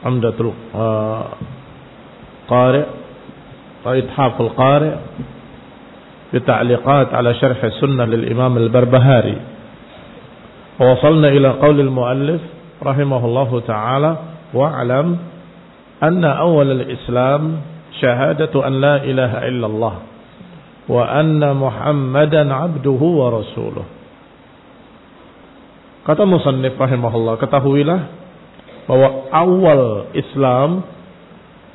Amdatul uh, Qari Ithaf al-Qari بتعليقات على شرح السنة للإمام البربهاري. ووصلنا إلى قول المؤلف رحمه الله تعالى واعلم أن أول الإسلام شهادة أن لا إله إلا الله وأن محمدا عبده ورسوله. Kata musannif rahimahullah, ketahuilah bahwa awal Islam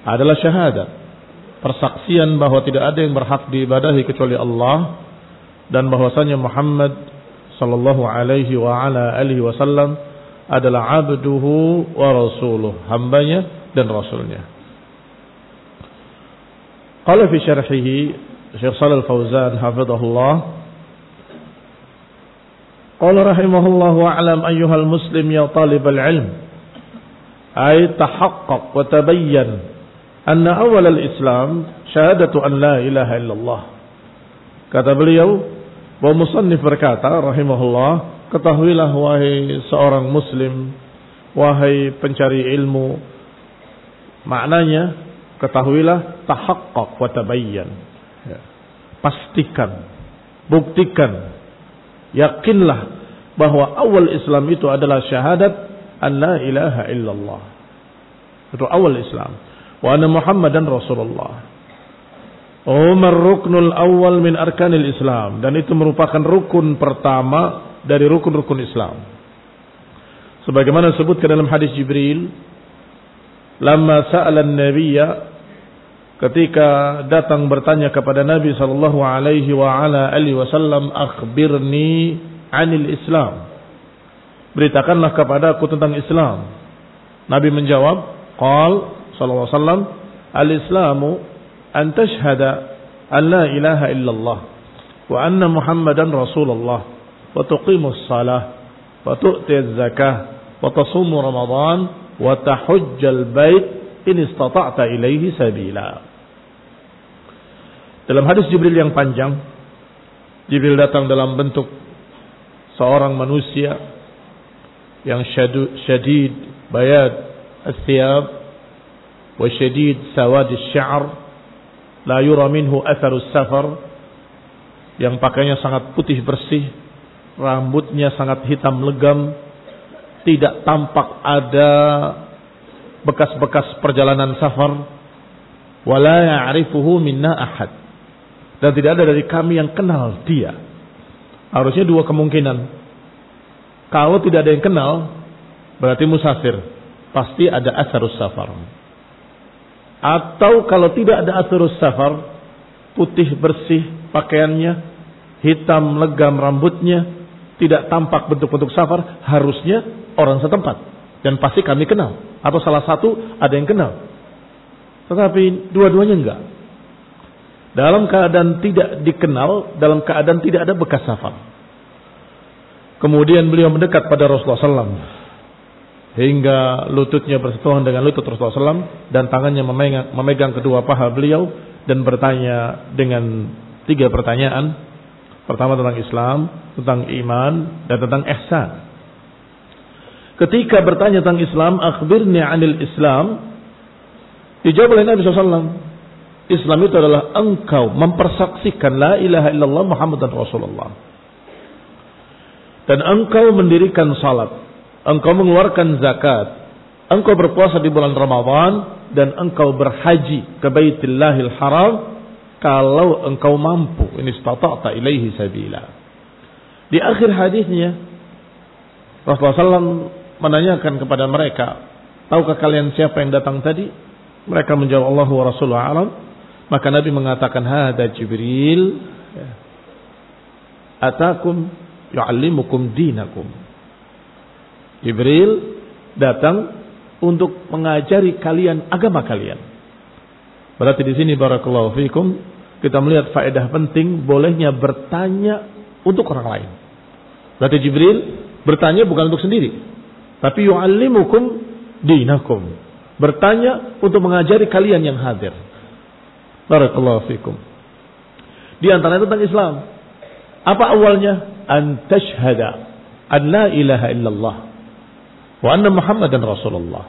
adalah syahadat. Persaksian bahwa tidak ada yang berhak diibadahi kecuali Allah dan bahwasanya Muhammad sallallahu alaihi wa ala alihi wasallam adalah abduhu wa rasuluh, hambanya dan rasulnya. Qala fi syarhihi Syekh Shalal Fauzan hafizahullah Qala rahimahullahu a'lam ayyuhal muslim ya talibal ilm ay tahaqqaq wa tabayyan anna awal al-Islam syahadatu an la ilaha illallah. Kata beliau, wa musannif berkata rahimahullah, ketahuilah wahai seorang muslim, wahai pencari ilmu, maknanya ketahuilah tahaqqaq wa tabayyan. Ya. Pastikan, buktikan, yakinlah bahwa awal Islam itu adalah syahadat an la ilaha illallah. Itu awal Islam. Wa anna Muhammadan Rasulullah. Umar ruknul awal min arkanil Islam. Dan itu merupakan rukun pertama dari rukun-rukun Islam. Sebagaimana disebutkan dalam hadis Jibril. Lama sa'ala nabiyya ketika datang bertanya kepada Nabi sallallahu alaihi wa ala alihi wasallam akhbirni anil Islam beritakanlah kepadaku tentang Islam Nabi menjawab qal sallallahu alaihi al-islamu an tashhada an la ilaha illallah wa anna muhammadan rasulullah wa tuqimus salah wa tu'ti zakah wa tasumu ramadan wa tahujjal bait in istata'ta ilaihi sabila. Dalam hadis Jibril yang panjang, Jibril datang dalam bentuk seorang manusia yang syadid bayad al-thiyab wa syadid sawad al-sya'r la yura minhu atharu safar yang pakainya sangat putih bersih, rambutnya sangat hitam legam, tidak tampak ada bekas-bekas perjalanan safar, wala ya'rifuhu minna ahad. Dan tidak ada dari kami yang kenal dia. Harusnya dua kemungkinan. Kalau tidak ada yang kenal, berarti musafir. Pasti ada asarus safar. Atau kalau tidak ada asarus safar, putih bersih pakaiannya, hitam legam rambutnya, tidak tampak bentuk-bentuk safar, harusnya orang setempat. Dan pasti kami kenal. Atau salah satu ada yang kenal. Tetapi dua-duanya enggak. Dalam keadaan tidak dikenal, dalam keadaan tidak ada bekas safar. Kemudian beliau mendekat pada Rasulullah SAW. Hingga lututnya bersentuhan dengan lutut Rasulullah SAW. Dan tangannya memegang, memegang kedua paha beliau. Dan bertanya dengan tiga pertanyaan. Pertama tentang Islam, tentang iman, dan tentang ihsan. Ketika bertanya tentang Islam, akhbirni anil Islam. Dijawab oleh Nabi SAW. Islam itu adalah engkau mempersaksikan la ilaha illallah Muhammad dan Rasulullah. Dan engkau mendirikan salat. Engkau mengeluarkan zakat. Engkau berpuasa di bulan Ramadhan. Dan engkau berhaji ke Baitillahil Haram. Kalau engkau mampu. Ini stata'ta ilaihi sabila. Di akhir hadisnya. Rasulullah SAW menanyakan kepada mereka. Tahukah kalian siapa yang datang tadi? Mereka menjawab Allah wa Rasulullah alam. Maka Nabi mengatakan hada Jibril atakum yu'allimukum dinakum. Jibril datang untuk mengajari kalian agama kalian. Berarti di sini barakallahu fikum kita melihat faedah penting bolehnya bertanya untuk orang lain. Berarti Jibril bertanya bukan untuk sendiri, tapi yu'allimukum dinakum. Bertanya untuk mengajari kalian yang hadir. Barakallahu fikum. Di antara itu tentang Islam. Apa awalnya? An tashhada an la ilaha illallah wa anna Muhammadan Rasulullah.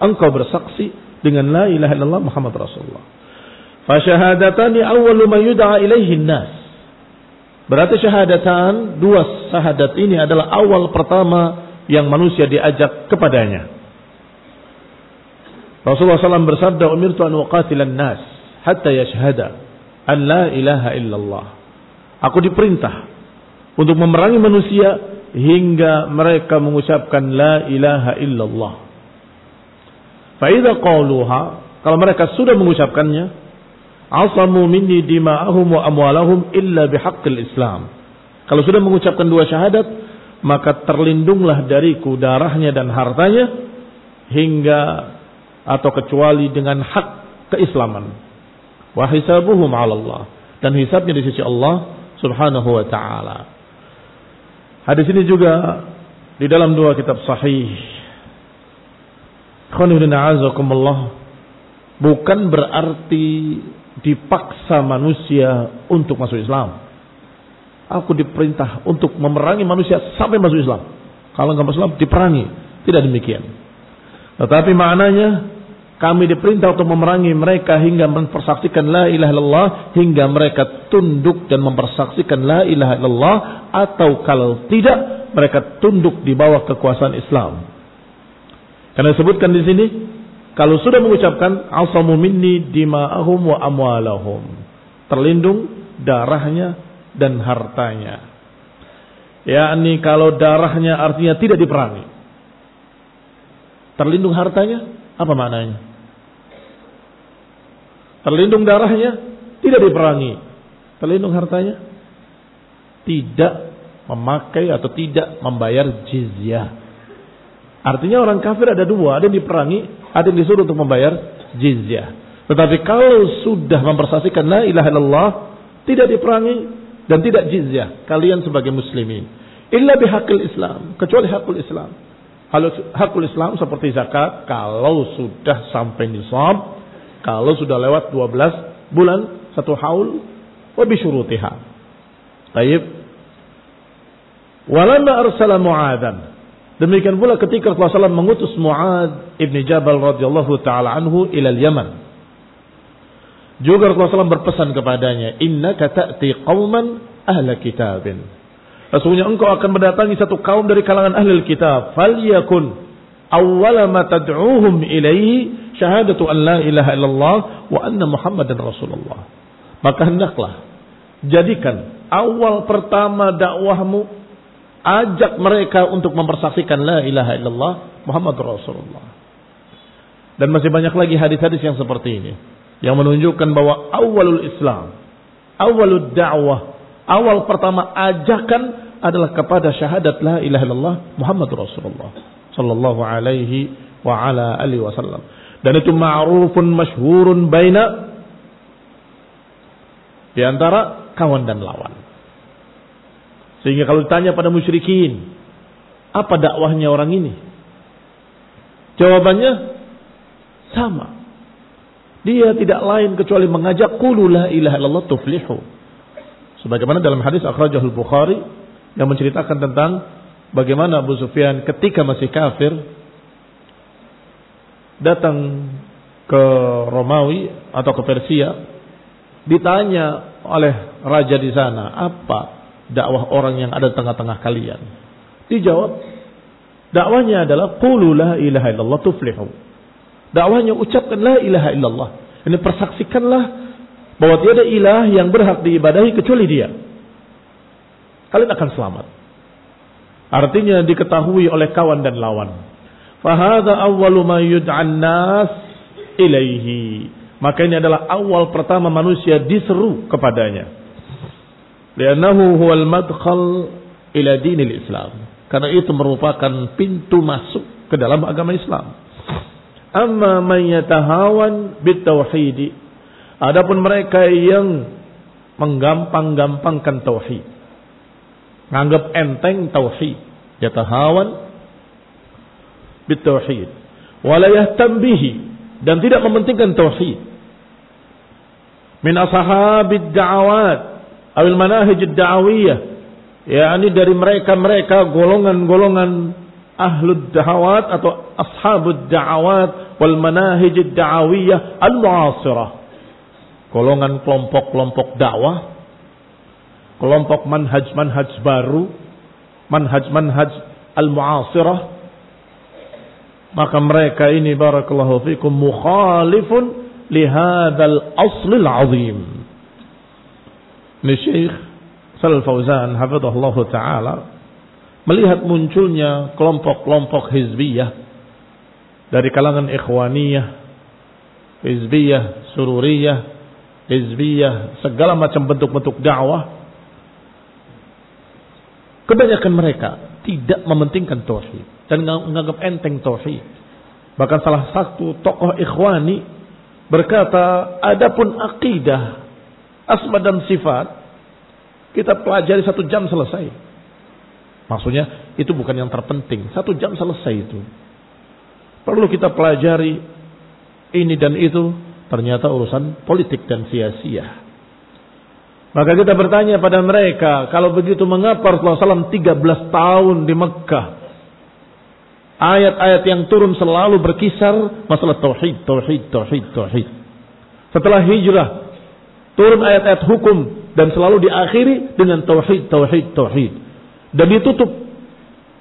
Engkau bersaksi dengan la ilaha illallah Muhammad Rasulullah. Fasyahadatani awwalu ma yud'a ilaihi nas. Berarti syahadatan, dua syahadat ini adalah awal pertama yang manusia diajak kepadanya. Rasulullah SAW bersabda, Umirtu an waqatilan nas hatta yashhada an la ilaha illallah. Aku diperintah untuk memerangi manusia hingga mereka mengucapkan la ilaha illallah. Faidah qauluha, kalau mereka sudah mengucapkannya, asamu minni dima'ahum wa amwalahum illa bihaqqil Islam. Kalau sudah mengucapkan dua syahadat, maka terlindunglah dariku darahnya dan hartanya hingga atau kecuali dengan hak keislaman. Wa hisabuhum 'ala Allah dan hisabnya di sisi Allah Subhanahu wa taala. Hadis ini juga di dalam dua kitab sahih. bukan berarti dipaksa manusia untuk masuk Islam. Aku diperintah untuk memerangi manusia sampai masuk Islam. Kalau nggak masuk Islam diperangi. Tidak demikian. Tetapi maknanya kami diperintah untuk memerangi mereka hingga mempersaksikan la ilaha illallah hingga mereka tunduk dan mempersaksikan la ilaha illallah atau kalau tidak mereka tunduk di bawah kekuasaan Islam. Karena disebutkan di sini kalau sudah mengucapkan asamu minni dima'ahum wa amwalahum. Terlindung darahnya dan hartanya. Yakni kalau darahnya artinya tidak diperangi. Terlindung hartanya apa maknanya? Terlindung darahnya, tidak diperangi. Terlindung hartanya, tidak memakai atau tidak membayar jizyah. Artinya orang kafir ada dua, ada yang diperangi, ada yang disuruh untuk membayar jizyah. Tetapi kalau sudah mempersaksikan la ilaha illallah, tidak diperangi dan tidak jizyah. Kalian sebagai muslimin. Illa bihaqil Islam. Kecuali hakul Islam. Hakul Islam seperti zakat. Kalau sudah sampai nisab, kalau sudah lewat 12 bulan satu haul wa bi syurutiha. Baik. Walamma arsala Mu'adan. Demikian pula ketika Rasulullah SAW mengutus Mu'ad ibn Jabal radhiyallahu taala anhu ila Yaman. Juga Rasulullah SAW berpesan kepadanya, "Innaka ta'ti qauman ahla kitabin. Sesungguhnya engkau akan mendatangi satu kaum dari kalangan ahli kitab. Falyakun awwala ma tad'uhum ilaihi syahadatu an la ilaha illallah wa anna muhammadan rasulullah. Maka hendaklah jadikan awal pertama dakwahmu ajak mereka untuk mempersaksikan la ilaha illallah Muhammad Rasulullah. Dan masih banyak lagi hadis-hadis yang seperti ini yang menunjukkan bahwa awalul Islam, awalul dakwah, awal pertama ajakan adalah kepada syahadat la ilaha illallah Muhammad Rasulullah sallallahu alaihi wa ala alihi wasallam. Dan itu ma'rufun masyhurun baina di antara kawan dan lawan. Sehingga kalau ditanya pada musyrikin, apa dakwahnya orang ini? Jawabannya sama. Dia tidak lain kecuali mengajak qulu la ilaha illallah tuflihu. Sebagaimana dalam hadis akhrajahul Bukhari yang menceritakan tentang bagaimana Abu Sufyan ketika masih kafir datang ke Romawi atau ke Persia ditanya oleh raja di sana apa dakwah orang yang ada di tengah-tengah kalian dijawab dakwahnya adalah qulu la ilaha illallah tuflihu dakwahnya ucapkan la ilaha illallah ini persaksikanlah bahwa tiada ilah yang berhak diibadahi kecuali dia kalian akan selamat. Artinya diketahui oleh kawan dan lawan. Fahada awwalu ma yud'an nas ilaihi. Maka ini adalah awal pertama manusia diseru kepadanya. Liannahu huwal madkhal ila dinil Islam. Karena itu merupakan pintu masuk ke dalam agama Islam. Amma man yatahawan bitauhid. Adapun mereka yang menggampang-gampangkan tauhid nganggap enteng tauhid yatahawan bitauhid. Wala yahtam bihi. Dan tidak mementingkan tauhid. Min ashabid da'awat. Awil manahij ad-da'awiyah yakni dari mereka-mereka golongan-golongan ahlud da'awat atau ashabud da'awat wal manahij ad-da'awiyah al-mu'asirah. Golongan kelompok-kelompok dakwah. Kelompok manhaj-manhaj baru, manhaj-manhaj al-mu'asirah, maka mereka ini barakallahu fikum mukhalifun lihadal aslil azim. Syekh Sal Fauzan hafizahullah taala melihat munculnya kelompok-kelompok hizbiyah dari kalangan ikhwaniyah, hizbiyah, sururiyah, hizbiyah, segala macam bentuk-bentuk dakwah Kebanyakan mereka tidak mementingkan tauhid dan menganggap enteng tauhid. Bahkan salah satu tokoh ikhwani berkata, adapun akidah, asma dan sifat, kita pelajari satu jam selesai. Maksudnya itu bukan yang terpenting. Satu jam selesai itu. Perlu kita pelajari ini dan itu. Ternyata urusan politik dan sia-sia. Maka kita bertanya pada mereka, kalau begitu mengapa Rasulullah SAW 13 tahun di Mekah? Ayat-ayat yang turun selalu berkisar masalah tauhid, tauhid, tauhid, tauhid. Setelah hijrah, turun ayat-ayat hukum dan selalu diakhiri dengan tauhid, tauhid, tauhid. Dan ditutup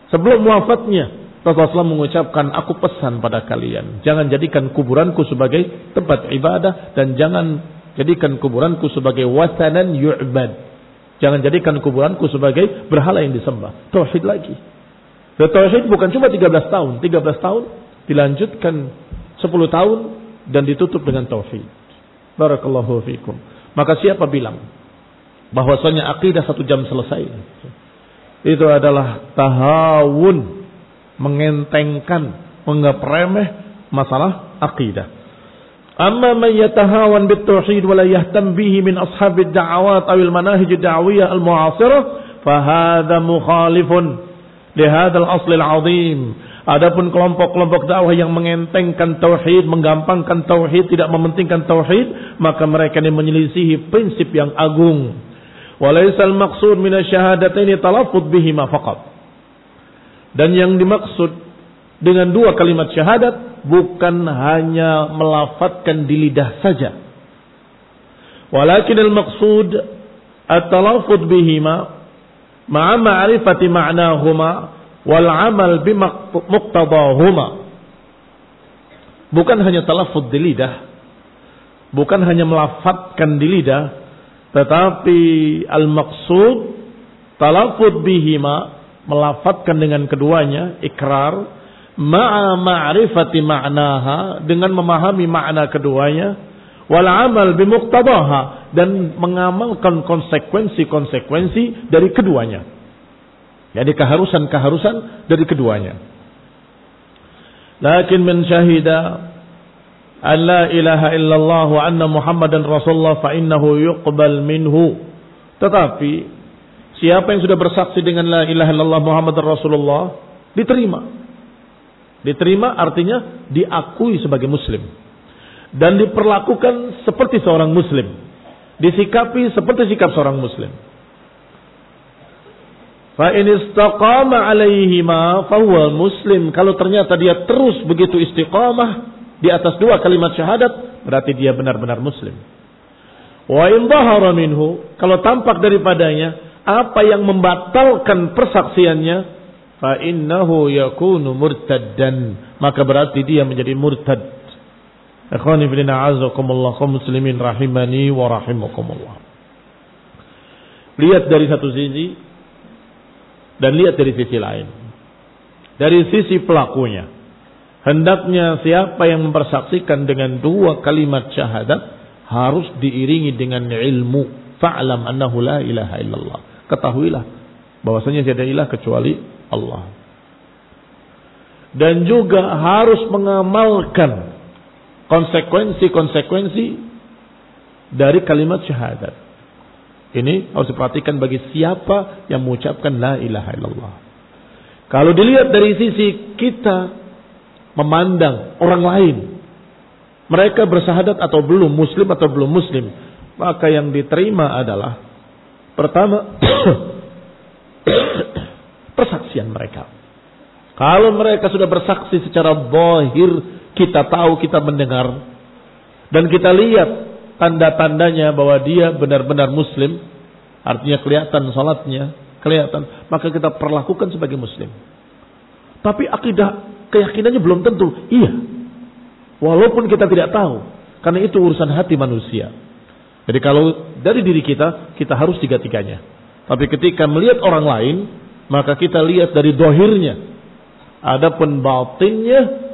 sebelum wafatnya Rasulullah mengucapkan, aku pesan pada kalian, jangan jadikan kuburanku sebagai tempat ibadah dan jangan Jadikan kuburanku sebagai wasanan yu'bad. Jangan jadikan kuburanku sebagai berhala yang disembah. Tauhid lagi. Dan tauhid bukan cuma 13 tahun. 13 tahun dilanjutkan 10 tahun dan ditutup dengan tauhid. Barakallahu fiikum. Maka siapa bilang bahwasanya akidah satu jam selesai? Itu adalah tahawun mengentengkan, menganggap remeh masalah akidah. Amma man yatahawan bit tauhid wa la yahtam bihi min ashabid da'awat aw al manahij ad-da'wiyah al mu'asirah fa hadha mukhalifun li hadzal asl al 'azim. Adapun kelompok-kelompok dakwah yang mengentengkan tauhid, menggampangkan tauhid, tidak mementingkan tauhid, maka mereka ini menyelisihi prinsip yang agung. Walaisal maqsud min asyhadataini talaffuz bihima faqat. Dan yang dimaksud dengan dua kalimat syahadat bukan hanya melafatkan di lidah saja. Walakin al-maqsud at-talaffuz bihima ma'a ma'rifati ma'nahuma wal 'amal bimuqtadahuma. Bukan hanya talaffuz di lidah, bukan hanya melafatkan di lidah, tetapi al-maqsud talaffuz bihima melafatkan dengan keduanya ikrar ma'a ma'rifati ma'naha dengan memahami makna keduanya wal amal bimuqtadaha dan mengamalkan konsekuensi-konsekuensi dari keduanya. Jadi keharusan-keharusan dari keduanya. Lakin man syahida an la ilaha illallah wa anna muhammadan rasulullah fa innahu yuqbal minhu. Tetapi siapa yang sudah bersaksi dengan la ilaha illallah muhammadan rasulullah diterima Diterima artinya diakui sebagai muslim. Dan diperlakukan seperti seorang muslim. Disikapi seperti sikap seorang muslim. Fa in istaqama alaihima fahuwa muslim. Kalau ternyata dia terus begitu istiqamah di atas dua kalimat syahadat, berarti dia benar-benar muslim. Wa in minhu, kalau tampak daripadanya apa yang membatalkan persaksiannya, fa innahu yakunu murtaddan maka berarti dia menjadi murtad ikhwani fillah azakumullah kaum muslimin rahimani wa rahimakumullah. Lihat dari satu sisi dan lihat dari sisi lain. Dari sisi pelakunya hendaknya siapa yang mempersaksikan dengan dua kalimat syahadat harus diiringi dengan ilmu. Fa'lam annahu la ilaha illallah. Ketahuilah bahwasanya tiada ilah kecuali Allah. Dan juga harus mengamalkan konsekuensi-konsekuensi dari kalimat syahadat. Ini harus diperhatikan bagi siapa yang mengucapkan la ilaha illallah. Kalau dilihat dari sisi kita memandang orang lain, mereka bersahadat atau belum, muslim atau belum muslim, maka yang diterima adalah pertama persaksian mereka. Kalau mereka sudah bersaksi secara bohir, kita tahu, kita mendengar, dan kita lihat tanda-tandanya bahwa dia benar-benar muslim, artinya kelihatan salatnya, kelihatan, maka kita perlakukan sebagai muslim. Tapi akidah keyakinannya belum tentu. Iya. Walaupun kita tidak tahu. Karena itu urusan hati manusia. Jadi kalau dari diri kita, kita harus tiga-tiganya. Tapi ketika melihat orang lain, maka kita lihat dari dohirnya. Adapun batinnya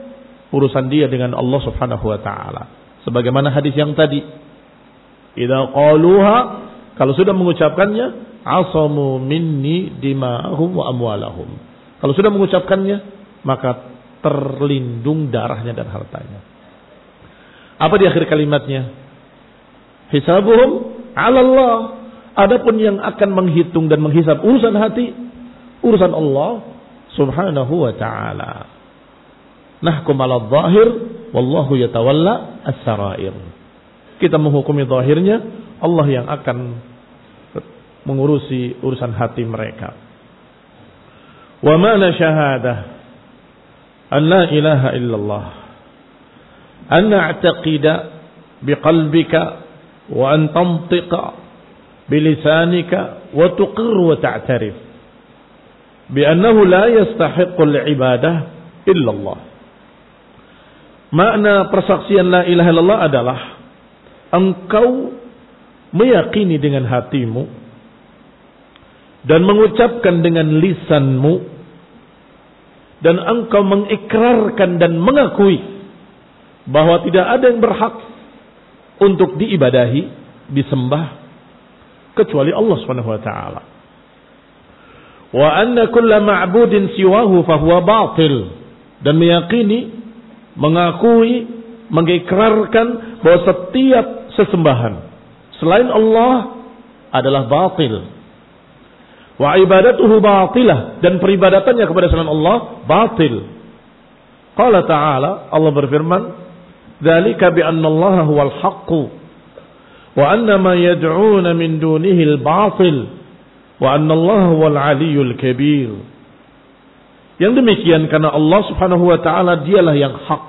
urusan dia dengan Allah Subhanahu wa taala. Sebagaimana hadis yang tadi. Idza qaluha kalau sudah mengucapkannya asamu minni dima'ahum wa amwalahum. Kalau sudah mengucapkannya maka terlindung darahnya dan hartanya. Apa di akhir kalimatnya? Hisabuhum Allah. Adapun yang akan menghitung dan menghisap urusan hati urusan Allah subhanahu wa ta'ala. Nahkum ala zahir, wallahu yatawalla as-sarair. Kita menghukumi zahirnya, Allah yang akan mengurusi urusan hati mereka. Wa mana syahadah an la ilaha illallah an na'taqida biqalbika wa an tantiqa bilisanika wa tuqir wa ta'tarif bi'annahu la yastahiqqul ibadah illallah. Makna persaksian la ilaha illallah adalah engkau meyakini dengan hatimu dan mengucapkan dengan lisanmu dan engkau mengikrarkan dan mengakui bahwa tidak ada yang berhak untuk diibadahi, disembah kecuali Allah Subhanahu wa taala. Wa anna kulla ma'budin siwahu fahuwa batil. Dan meyakini mengakui mengikrarkan bahwa setiap sesembahan selain Allah adalah batil wa ibadatuhu batilah dan peribadatannya kepada selain Allah batil qala ta'ala Allah berfirman dzalika bi anna Allah huwal haqq wa anna ma yad'una min dunihi al-batil wa anna Allah wal aliyul kabir. Yang demikian karena Allah Subhanahu wa taala dialah yang hak.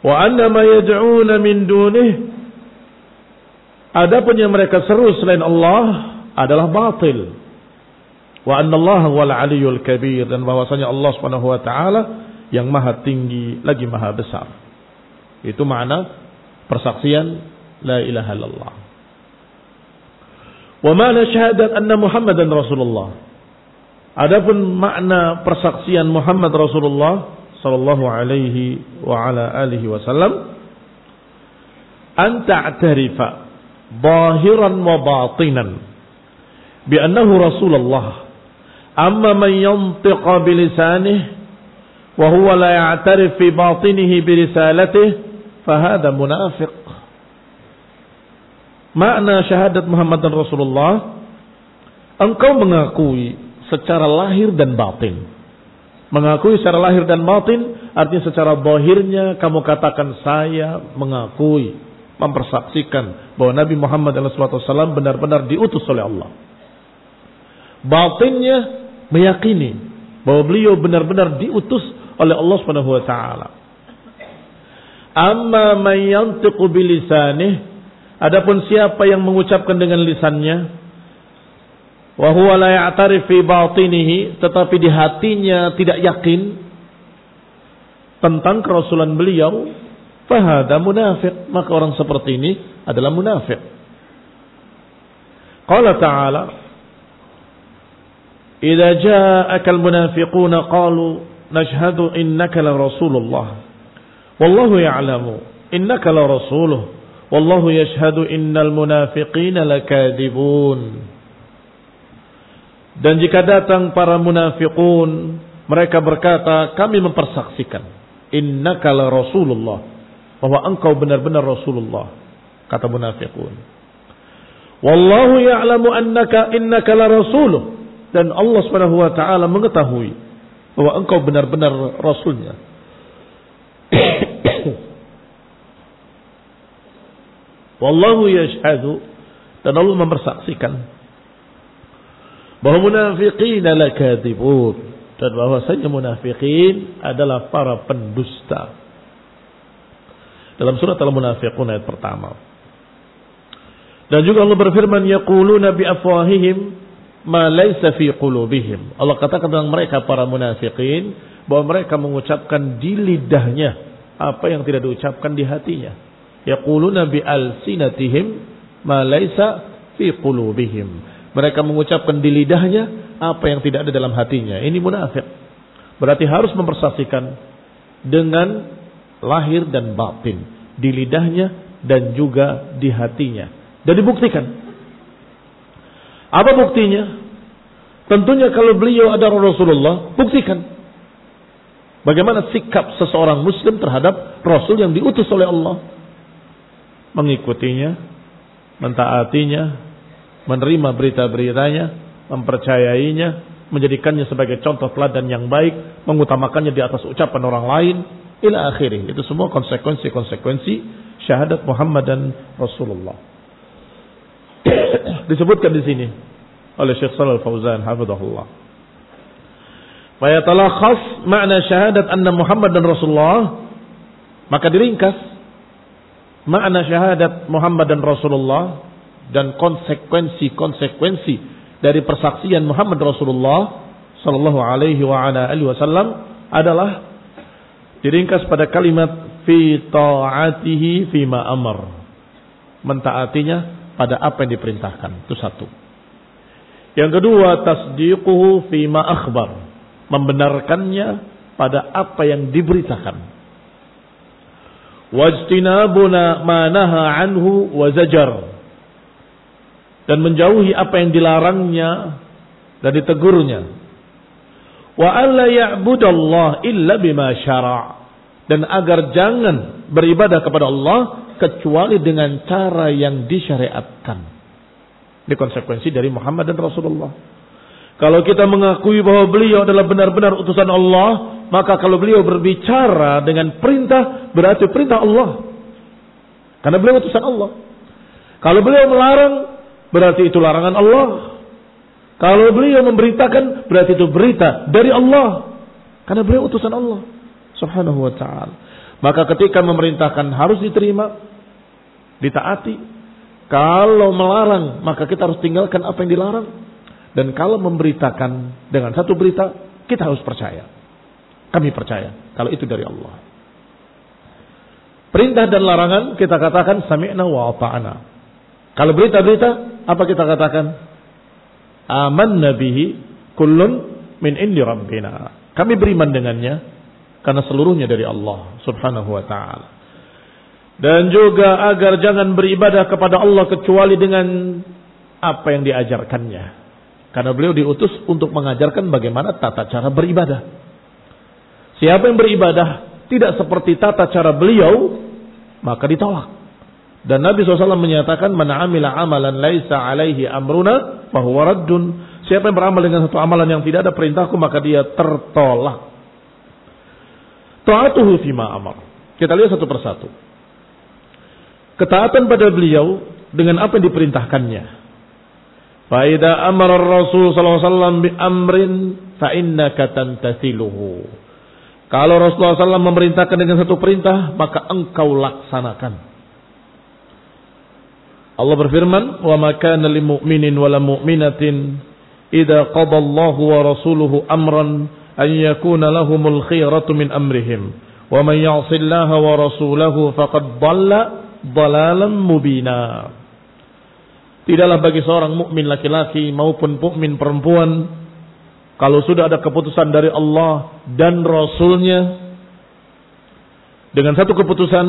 Wa anna ma yad'una min dunih Adapun yang mereka seru selain Allah adalah batil. Wa anna Allah wal aliyul kabir dan bahwasanya Allah Subhanahu wa taala yang maha tinggi lagi maha besar. Itu makna persaksian la ilaha illallah. Wa makna syahadat anna Muhammadan Rasulullah. Adapun makna persaksian Muhammad Rasulullah sallallahu alaihi wa ala alihi wasallam an ta'tarifa zahiran wa batinan bi annahu Rasulullah amma man yantiqa bi lisanihi wa huwa la ya'tarif fi batinihi bi risalatihi fahada munafiq makna syahadat Muhammad dan Rasulullah engkau mengakui secara lahir dan batin. Mengakui secara lahir dan batin artinya secara bohirnya kamu katakan saya mengakui mempersaksikan bahwa Nabi Muhammad SAW benar-benar diutus oleh Allah. Batinnya meyakini bahwa beliau benar-benar diutus oleh Allah Subhanahu wa taala. Amma man adapun siapa yang mengucapkan dengan lisannya wa huwa la ya'tarif fi batinihi tetapi di hatinya tidak yakin tentang kerasulan beliau fahada munafiq maka orang seperti ini adalah munafik qala ta'ala idza ja'aka al-munafiquna qalu nashhadu innaka la rasulullah Wallahu ya'lamu innaka la rasuluh. Wallahu yashhadu innal munafiqina lakadzibun. Dan jika datang para munafiqun, mereka berkata, kami mempersaksikan innaka la rasulullah bahwa engkau benar-benar Rasulullah kata munafiqun. Wallahu ya'lamu annaka innaka la rasuluh dan Allah Subhanahu wa taala mengetahui bahwa engkau benar-benar rasulnya. Wallahu yashhadu dan Allah mempersaksikan bahwa munafiqin lakadzibun dan bahwasanya munafiqin adalah para pendusta. Dalam surat Al-Munafiqun ayat pertama. Dan juga Allah berfirman yaquluna bi afwahihim ma laysa fi qulubihim. Allah katakan tentang mereka para munafiqin bahwa mereka mengucapkan di lidahnya apa yang tidak diucapkan di hatinya yaquluna bi alsinatihim ma laisa fi qulubihim. Mereka mengucapkan di lidahnya apa yang tidak ada dalam hatinya. Ini munafik. Berarti harus mempersaksikan dengan lahir dan batin, di lidahnya dan juga di hatinya. Dan dibuktikan. Apa buktinya? Tentunya kalau beliau adalah Rasulullah, buktikan. Bagaimana sikap seseorang muslim terhadap Rasul yang diutus oleh Allah mengikutinya, mentaatinya, menerima berita-beritanya, mempercayainya, menjadikannya sebagai contoh teladan yang baik, mengutamakannya di atas ucapan orang lain, ila akhirih. Itu semua konsekuensi-konsekuensi syahadat Muhammad dan Rasulullah. Disebutkan di sini oleh Syekh Shalal Fauzan hafizahullah. khas makna syahadat anna Muhammad dan Rasulullah maka diringkas makna syahadat Muhammad dan Rasulullah dan konsekuensi-konsekuensi dari persaksian Muhammad Rasulullah sallallahu alaihi wa ala alihi wasallam adalah diringkas pada kalimat fi taatihi fi ma amar. Mentaatinya pada apa yang diperintahkan. Itu satu. Yang kedua tasdiquhu fi ma akhbar. Membenarkannya pada apa yang diberitakan wajtinabuna ma naha anhu wa zajar dan menjauhi apa yang dilarangnya dan ditegurnya wa alla ya'budallah illa bima syara' dan agar jangan beribadah kepada Allah kecuali dengan cara yang disyariatkan ini konsekuensi dari Muhammad dan Rasulullah kalau kita mengakui bahwa beliau adalah benar-benar utusan Allah maka kalau beliau berbicara dengan perintah, berarti perintah Allah. Karena beliau utusan Allah. Kalau beliau melarang, berarti itu larangan Allah. Kalau beliau memberitakan, berarti itu berita dari Allah. Karena beliau utusan Allah. Subhanahu wa ta'ala. Maka ketika memerintahkan harus diterima, ditaati. Kalau melarang, maka kita harus tinggalkan apa yang dilarang. Dan kalau memberitakan dengan satu berita, kita harus percaya. Kami percaya kalau itu dari Allah. Perintah dan larangan kita katakan sami'na wa ata'na. Kalau berita-berita apa kita katakan? Aman nabihi kullun min indi rabbina. Kami beriman dengannya karena seluruhnya dari Allah Subhanahu wa taala. Dan juga agar jangan beribadah kepada Allah kecuali dengan apa yang diajarkannya. Karena beliau diutus untuk mengajarkan bagaimana tata cara beribadah. Siapa yang beribadah tidak seperti tata cara beliau, maka ditolak. Dan Nabi SAW menyatakan, Man amila amalan laisa alaihi amruna, bahwa raddun. Siapa yang beramal dengan satu amalan yang tidak ada perintahku, maka dia tertolak. Ta'atuhu fima amar. Kita lihat satu persatu. Ketaatan pada beliau dengan apa yang diperintahkannya. Fa'idha amara Rasul SAW bi amrin fa'innaka tantasiluhu. Kalau Rasulullah SAW memerintahkan dengan satu perintah, maka engkau laksanakan. Allah berfirman, "Wa ma kana lil mu'minin wa la mu'minatin idza qada Allahu wa rasuluhu amran an yakuna lahumul khiyaratu min amrihim. Wa man ya'si Allah wa rasulahu faqad dhalla dhalalan mubina." Tidaklah bagi seorang mukmin laki-laki maupun mukmin perempuan kalau sudah ada keputusan dari Allah dan Rasulnya dengan satu keputusan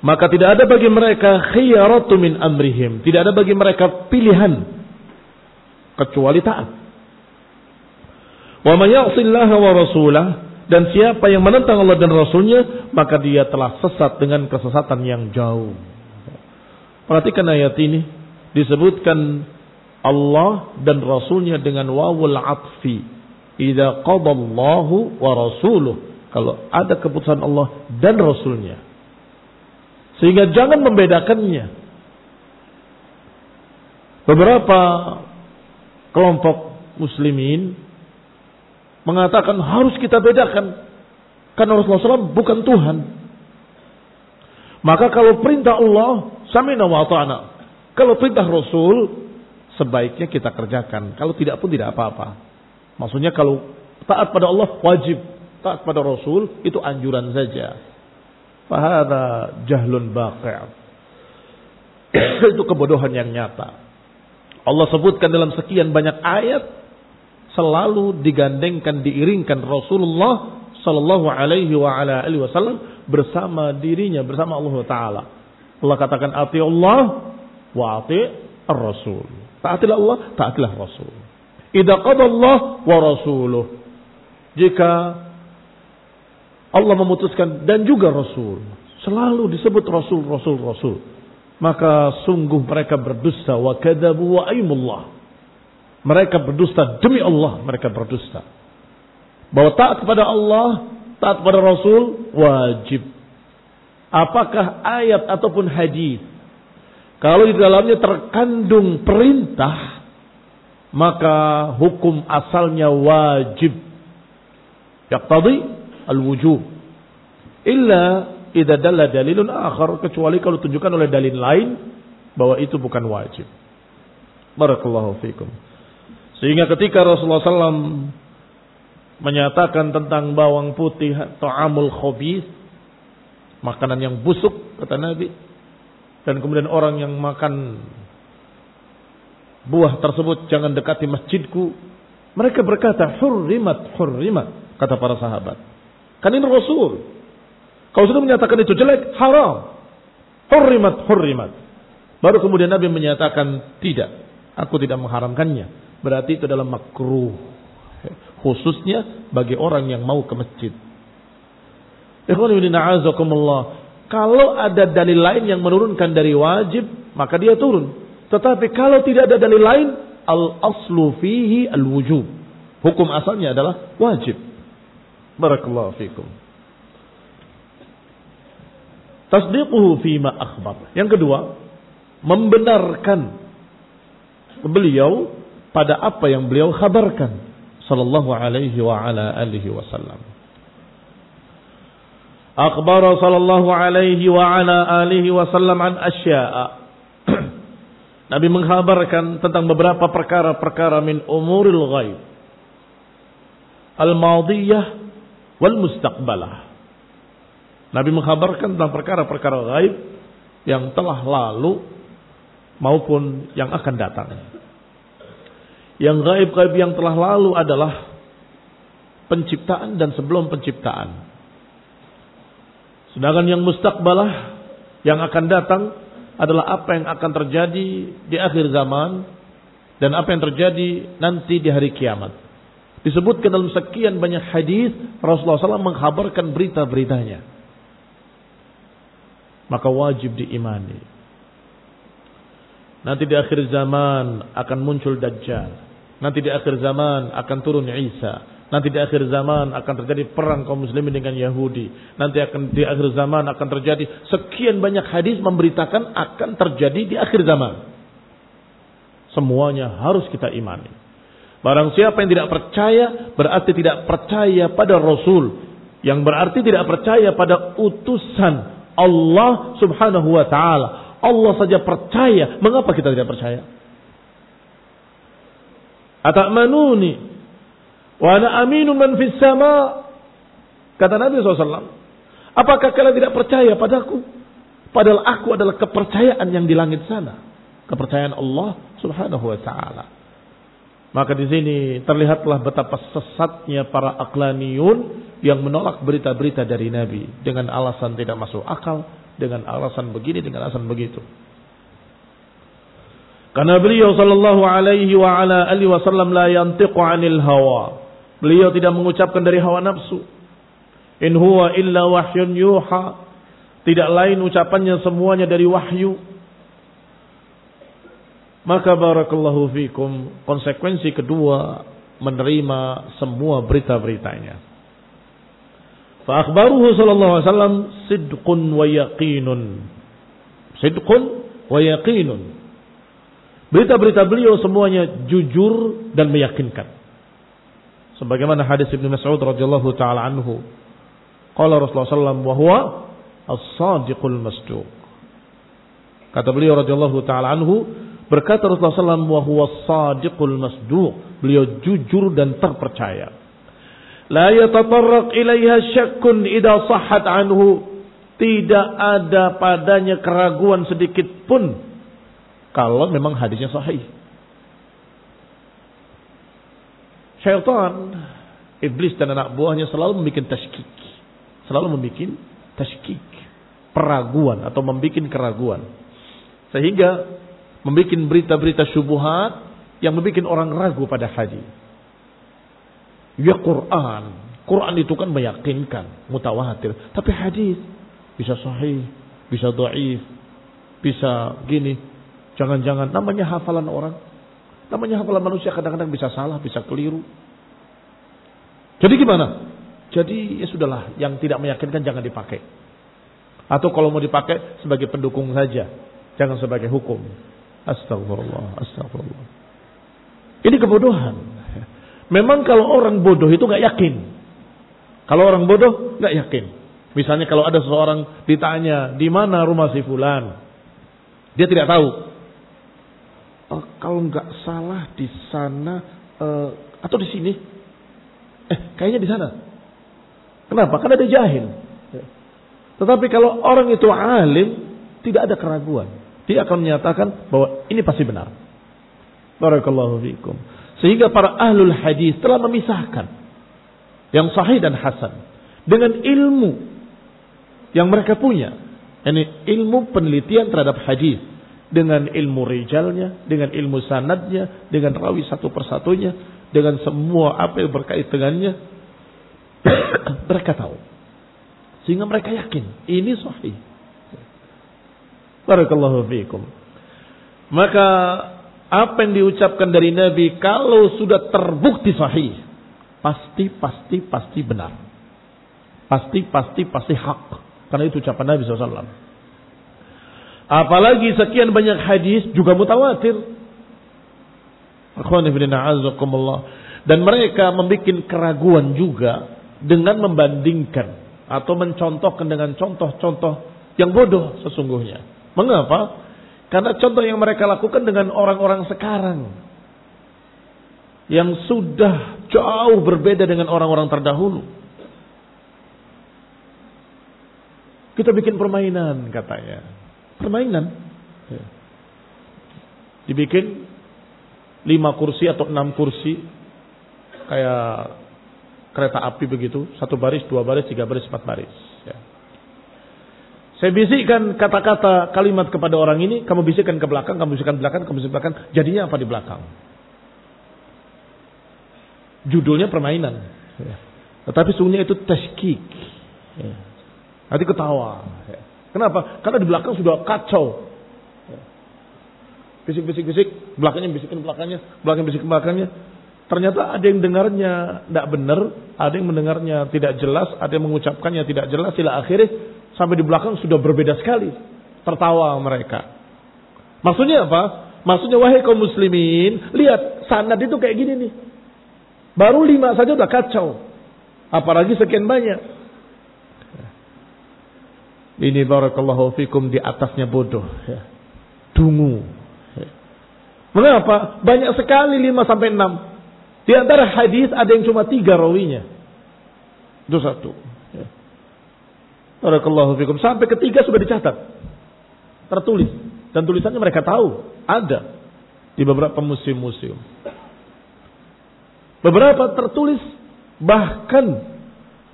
maka tidak ada bagi mereka khiyaratu min amrihim. Tidak ada bagi mereka pilihan kecuali taat. Wa may wa rasulah dan siapa yang menentang Allah dan Rasulnya maka dia telah sesat dengan kesesatan yang jauh. Perhatikan ayat ini disebutkan Allah dan Rasulnya dengan wawul atfi. Idza qadallahu wa rasuluh. Kalau ada keputusan Allah dan Rasulnya. Sehingga jangan membedakannya. Beberapa kelompok muslimin mengatakan harus kita bedakan. Karena Rasulullah SAW bukan Tuhan. Maka kalau perintah Allah, samina wa ta'ana. Kalau perintah Rasul, sebaiknya kita kerjakan. Kalau tidak pun tidak apa-apa. Maksudnya kalau taat pada Allah wajib, taat pada Rasul itu anjuran saja. Fahada jahlun baqi'. itu kebodohan yang nyata. Allah sebutkan dalam sekian banyak ayat selalu digandengkan diiringkan Rasulullah sallallahu alaihi wasallam bersama dirinya bersama Allah taala. Allah katakan ati Allah wa ati ar-rasul. Taatilah Allah, taatilah Rasul. Idza Allah wa rasuluh. Jika Allah memutuskan dan juga Rasul. Selalu disebut Rasul, Rasul, Rasul. Maka sungguh mereka berdusta wa kadabu wa aimullah. Mereka berdusta demi Allah mereka berdusta. Bahwa taat kepada Allah, taat kepada Rasul wajib. Apakah ayat ataupun hadis kalau di dalamnya terkandung perintah, maka hukum asalnya wajib. Yaqtadi al-wujub. Illa idza dalla dalilun akhar kecuali kalau tunjukkan oleh dalil lain bahwa itu bukan wajib. Barakallahu fikum. Sehingga ketika Rasulullah SAW menyatakan tentang bawang putih ta'amul khabith, makanan yang busuk kata Nabi, dan kemudian orang yang makan buah tersebut jangan dekati masjidku. Mereka berkata, hurrimat, hurrimat. Kata para sahabat. Kan ini Rasul. Kalau sudah menyatakan itu jelek, haram. Hurrimat, hurrimat. Baru kemudian Nabi menyatakan, tidak. Aku tidak mengharamkannya. Berarti itu adalah makruh. Khususnya bagi orang yang mau ke masjid. Kalau ada dalil lain yang menurunkan dari wajib, maka dia turun. Tetapi kalau tidak ada dalil lain, al-aslu fihi al-wujub. Hukum asalnya adalah wajib. Barakallahu fikum. Tasdiquhu fima akhbar. Yang kedua, membenarkan beliau pada apa yang beliau khabarkan sallallahu alaihi wa ala alihi wasallam. Akhbara sallallahu alaihi wa ala alihi wasallam an asya'a. Nabi mengkhabarkan tentang beberapa perkara-perkara min umuril ghaib. Al-madiyah wal mustaqbalah. Nabi menghabarkan tentang perkara-perkara gaib yang telah lalu maupun yang akan datang. Yang gaib-gaib yang telah lalu adalah penciptaan dan sebelum penciptaan. Sedangkan yang mustaqbalah yang akan datang adalah apa yang akan terjadi di akhir zaman dan apa yang terjadi nanti di hari kiamat. Disebutkan dalam sekian banyak hadis Rasulullah SAW menghabarkan berita-beritanya. Maka wajib diimani. Nanti di akhir zaman akan muncul Dajjal. Nanti di akhir zaman akan turun Isa. Nanti di akhir zaman akan terjadi perang kaum muslimin dengan Yahudi. Nanti akan di akhir zaman akan terjadi sekian banyak hadis memberitakan akan terjadi di akhir zaman. Semuanya harus kita imani. Barang siapa yang tidak percaya berarti tidak percaya pada Rasul. Yang berarti tidak percaya pada utusan Allah subhanahu wa ta'ala. Allah saja percaya. Mengapa kita tidak percaya? Ata'manuni Wa ana aminun man fis sama. Kata Nabi SAW. Apakah kalian tidak percaya padaku? Padahal aku adalah kepercayaan yang di langit sana. Kepercayaan Allah subhanahu wa ta'ala. Maka di sini terlihatlah betapa sesatnya para aklaniyun yang menolak berita-berita dari Nabi dengan alasan tidak masuk akal, dengan alasan begini, dengan alasan begitu. Karena beliau sallallahu alaihi wa ala alihi wasallam la yantiqu 'anil hawa. Beliau tidak mengucapkan dari hawa nafsu. In huwa illa wahyun yuha. Tidak lain ucapannya semuanya dari wahyu. Maka barakallahu fikum. Konsekuensi kedua menerima semua berita-beritanya. Fa akhbaruhu sallallahu alaihi wasallam sidqun wa yaqinun. Sidqun wa yaqinun. Berita-berita beliau semuanya jujur dan meyakinkan. Sebagaimana hadis Ibnu Mas'ud radhiyallahu taala anhu. Qala Rasulullah SAW wa huwa as-sadiqul masduq. Kata beliau radhiyallahu taala anhu, berkata Rasulullah SAW wa huwa. Beliau jujur dan terpercaya. La yatatarraq ilaiha syakkun idza sahhat anhu. Tidak ada padanya keraguan sedikit pun kalau memang hadisnya sahih. Syaitan, iblis dan anak buahnya selalu membuat tashkik. Selalu membuat tashkik. Peraguan atau membuat keraguan. Sehingga membuat berita-berita syubuhat yang membuat orang ragu pada haji. Ya Quran. Quran itu kan meyakinkan, mutawatir. Tapi hadis bisa sahih, bisa dhaif, bisa gini. Jangan-jangan namanya hafalan orang. Namanya hafalan manusia kadang-kadang bisa salah, bisa keliru. Jadi gimana? Jadi ya sudahlah, yang tidak meyakinkan jangan dipakai. Atau kalau mau dipakai sebagai pendukung saja, jangan sebagai hukum. Astagfirullah, astagfirullah. Ini kebodohan. Memang kalau orang bodoh itu nggak yakin. Kalau orang bodoh nggak yakin. Misalnya kalau ada seseorang ditanya di mana rumah si fulan, dia tidak tahu uh, kalau nggak salah di sana uh, atau di sini. Eh, kayaknya di sana. Kenapa? Karena dia jahil. Tetapi kalau orang itu alim, tidak ada keraguan. Dia akan menyatakan bahwa ini pasti benar. Barakallahu fiikum. Sehingga para ahlul hadis telah memisahkan yang sahih dan hasan dengan ilmu yang mereka punya. Ini ilmu penelitian terhadap hadis dengan ilmu rijalnya, dengan ilmu sanadnya, dengan rawi satu persatunya, dengan semua apa yang berkait dengannya, mereka tahu. Sehingga mereka yakin ini sahih. Barakallahu fiikum. Maka apa yang diucapkan dari Nabi kalau sudah terbukti sahih, pasti pasti pasti benar. Pasti pasti pasti hak. Karena itu ucapan Nabi SAW. Apalagi sekian banyak hadis juga mutawatir. Dan mereka membuat keraguan juga dengan membandingkan atau mencontohkan dengan contoh-contoh yang bodoh sesungguhnya. Mengapa? Karena contoh yang mereka lakukan dengan orang-orang sekarang yang sudah jauh berbeda dengan orang-orang terdahulu. Kita bikin permainan katanya. Permainan. Ya. Dibikin lima kursi atau enam kursi. Kayak kereta api begitu. Satu baris, dua baris, tiga baris, empat baris. Ya. Saya bisikkan kata-kata kalimat kepada orang ini. Kamu bisikkan ke belakang, kamu bisikkan ke belakang, kamu bisikkan belakang. Jadinya apa di belakang? Judulnya permainan. Ya. Tetapi sungguhnya itu tashkik. Ya. Nanti ketawa. Ya. Kenapa? Karena di belakang sudah kacau. Bisik-bisik-bisik, belakangnya bisikin belakangnya, belakang bisikin belakangnya. Ternyata ada yang dengarnya tidak benar, ada yang mendengarnya tidak jelas, ada yang mengucapkannya tidak jelas. Sila akhirnya sampai di belakang sudah berbeda sekali. Tertawa mereka. Maksudnya apa? Maksudnya wahai kaum muslimin, lihat sanad itu kayak gini nih. Baru lima saja udah kacau. Apalagi sekian banyak. Ini barakallahu fikum di atasnya bodoh. Ya. Dungu. Mengapa? Banyak sekali lima sampai enam. Di antara hadis ada yang cuma tiga rawinya. Itu satu. Barakallahu fikum. Sampai ketiga sudah dicatat. Tertulis. Dan tulisannya mereka tahu. Ada. Di beberapa museum-museum. Beberapa tertulis bahkan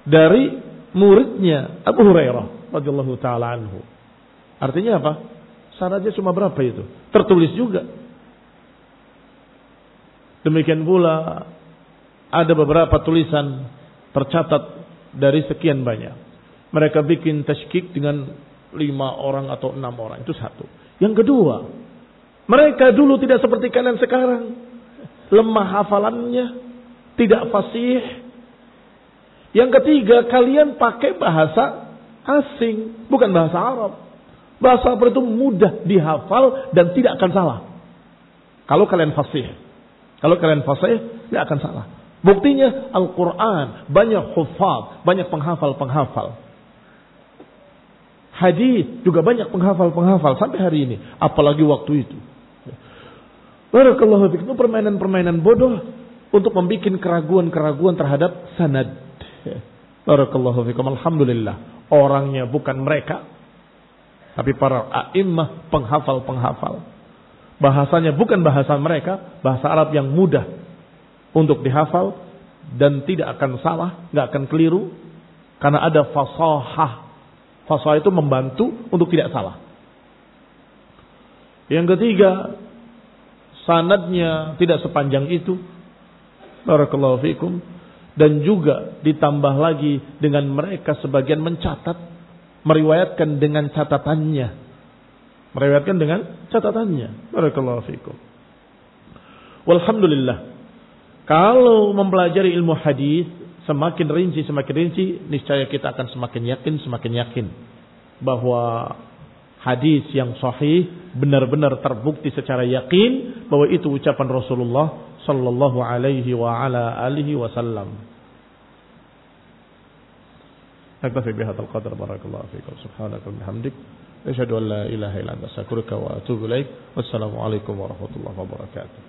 dari muridnya Abu Hurairah radhiyallahu taala anhu. Artinya apa? Syaratnya cuma berapa itu? Tertulis juga. Demikian pula ada beberapa tulisan tercatat dari sekian banyak. Mereka bikin tashkik dengan lima orang atau enam orang. Itu satu. Yang kedua, mereka dulu tidak seperti kalian sekarang. Lemah hafalannya, tidak fasih. Yang ketiga, kalian pakai bahasa asing, bukan bahasa Arab. Bahasa Arab itu mudah dihafal dan tidak akan salah. Kalau kalian fasih. Kalau kalian fasih, tidak akan salah. Buktinya Al-Quran, banyak hufad, banyak penghafal-penghafal. Hadis juga banyak penghafal-penghafal sampai hari ini. Apalagi waktu itu. Barakallahu itu permainan-permainan bodoh untuk membuat keraguan-keraguan terhadap sanad. Barakallahu fikum. Alhamdulillah. Orangnya bukan mereka. Tapi para a'immah penghafal-penghafal. Bahasanya bukan bahasa mereka. Bahasa Arab yang mudah untuk dihafal. Dan tidak akan salah. nggak akan keliru. Karena ada fasahah. Fasahah itu membantu untuk tidak salah. Yang ketiga, sanadnya tidak sepanjang itu Barakallahu fikum. Dan juga ditambah lagi dengan mereka sebagian mencatat. Meriwayatkan dengan catatannya. Meriwayatkan dengan catatannya. Barakallahu fikum. Walhamdulillah. Kalau mempelajari ilmu hadis semakin rinci semakin rinci niscaya kita akan semakin yakin semakin yakin bahwa hadis yang sahih benar-benar terbukti secara yakin bahwa itu ucapan Rasulullah sallallahu alaihi wa ala alihi wasallam. نكتفي بهذا القدر بارك الله فيكم سبحانك وبحمدك أشهد أن لا إله إلا أنت أستغفرك وأتوب إليك والسلام عليكم ورحمة الله وبركاته